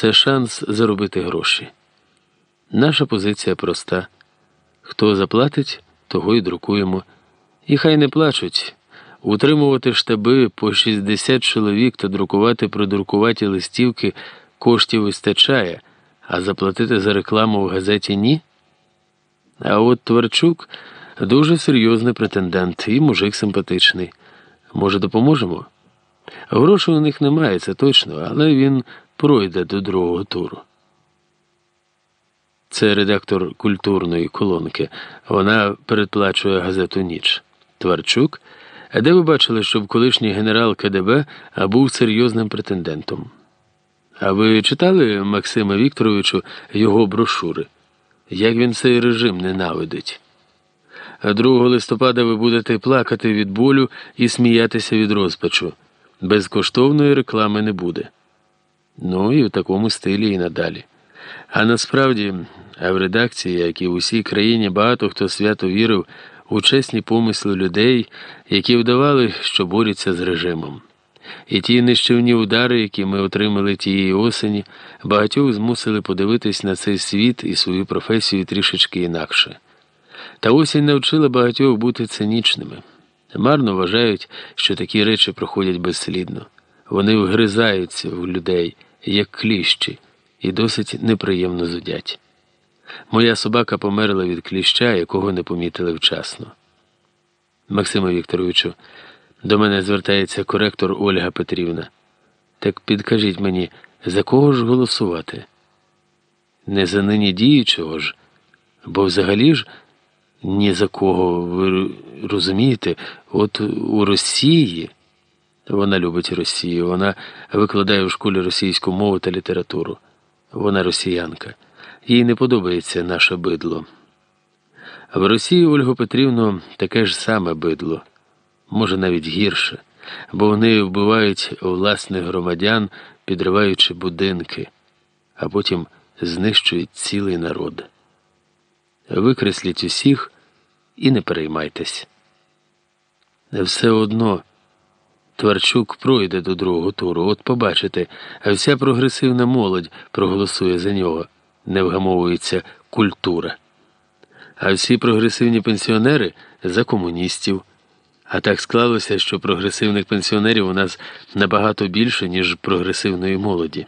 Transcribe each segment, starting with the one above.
це шанс заробити гроші. Наша позиція проста: хто заплатить, того й друкуємо. І хай не плачуть. Утримувати штаби по 60 чоловік та друкувати продрукуваті листівки коштів вистачає, а заплатити за рекламу в газеті ні. А от Тверчук дуже серйозний претендент і мужик симпатичний. Може, допоможемо? Грошей у них немає, це точно, але він пройде до другого туру. Це редактор культурної колонки. Вона передплачує газету Ніч. Тварчук. А де ви бачили, щоб колишній генерал КДБ був серйозним претендентом? А ви читали Максима Вікторовичу його брошури? Як він цей режим ненавидить? 2 листопада ви будете плакати від болю і сміятися від розпачу. Безкоштовної реклами не буде. Ну і в такому стилі і надалі. А насправді, а в редакції, як і в усій країні, багато хто свято вірив у чесні помисли людей, які вдавали, що борються з режимом. І ті нищівні удари, які ми отримали тієї осені, багатьох змусили подивитись на цей світ і свою професію трішечки інакше. Та осінь навчила багатьох бути цинічними. Марно вважають, що такі речі проходять безслідно. Вони вгризаються в людей, як кліщі, і досить неприємно зудять. Моя собака померла від кліща, якого не помітили вчасно. Максиме Вікторовичу, до мене звертається коректор Ольга Петрівна. Так підкажіть мені, за кого ж голосувати? Не за нині діючого ж, бо взагалі ж ні за кого, ви розумієте, от у Росії. Вона любить Росію, вона викладає в школі російську мову та літературу. Вона росіянка. Їй не подобається наше бидло. В Росії Ольгу Петрівну таке ж саме бидло, може навіть гірше, бо вони вбивають власних громадян, підриваючи будинки, а потім знищують цілий народ. Викресліть усіх і не переймайтесь. Все одно. Тварчук пройде до другого туру, от побачите, а вся прогресивна молодь проголосує за нього, не вгамовується культура. А всі прогресивні пенсіонери за комуністів. А так склалося, що прогресивних пенсіонерів у нас набагато більше, ніж прогресивної молоді.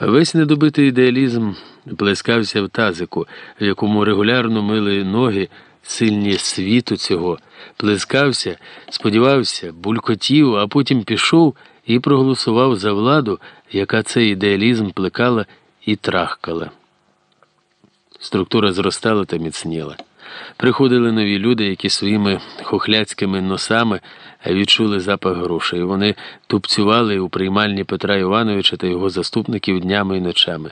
Весь недобитий ідеалізм плескався в тазику, в якому регулярно мили ноги сильні світу цього, плескався, сподівався, булькотів, а потім пішов і проголосував за владу, яка цей ідеалізм плекала і трахкала. Структура зростала та міцніла. Приходили нові люди, які своїми хохляцькими носами відчули запах грошей. Вони тупцювали у приймальні Петра Івановича та його заступників днями і ночами.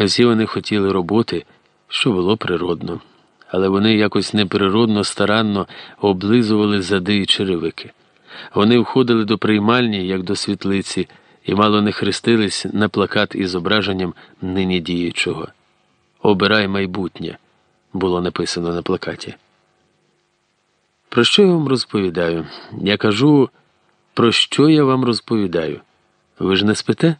Всі вони хотіли роботи, що було природно але вони якось неприродно старанно облизували зади і черевики. Вони входили до приймальні, як до світлиці, і мало не хрестились на плакат із зображенням нині діючого. Обирай майбутнє було написано на плакаті. Про що я вам розповідаю? Я кажу, про що я вам розповідаю? Ви ж не спите?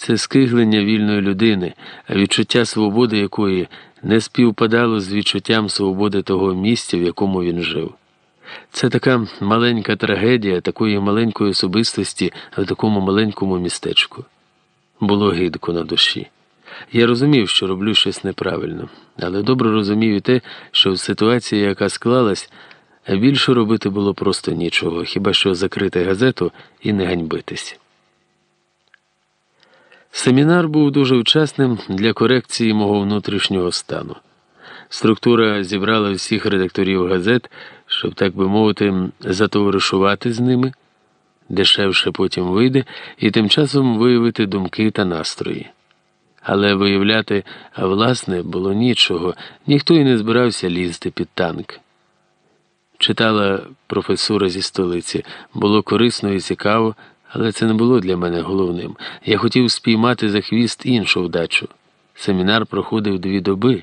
Це скиглення вільної людини, а відчуття свободи якої не співпадало з відчуттям свободи того місця, в якому він жив. Це така маленька трагедія такої маленької особистості в такому маленькому містечку. Було гидко на душі. Я розумів, що роблю щось неправильно, але добре розумів і те, що в ситуації, яка склалась, більше робити було просто нічого, хіба що закрити газету і не ганьбитись. Семінар був дуже вчасним для корекції мого внутрішнього стану. Структура зібрала всіх редакторів газет, щоб, так би мовити, затоваришувати з ними, дешевше потім вийде, і тим часом виявити думки та настрої. Але виявляти, власне, було нічого, ніхто і не збирався лізти під танк. Читала професура зі столиці, було корисно і цікаво. Але це не було для мене головним. Я хотів спіймати за хвіст іншу вдачу. Семінар проходив дві доби,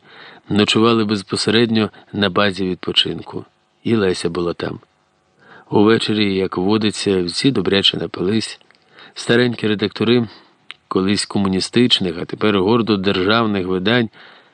ночували безпосередньо на базі відпочинку. І Леся була там. Увечері, як водиться, всі добряче напились. Старенькі редактори колись комуністичних, а тепер гордо державних видань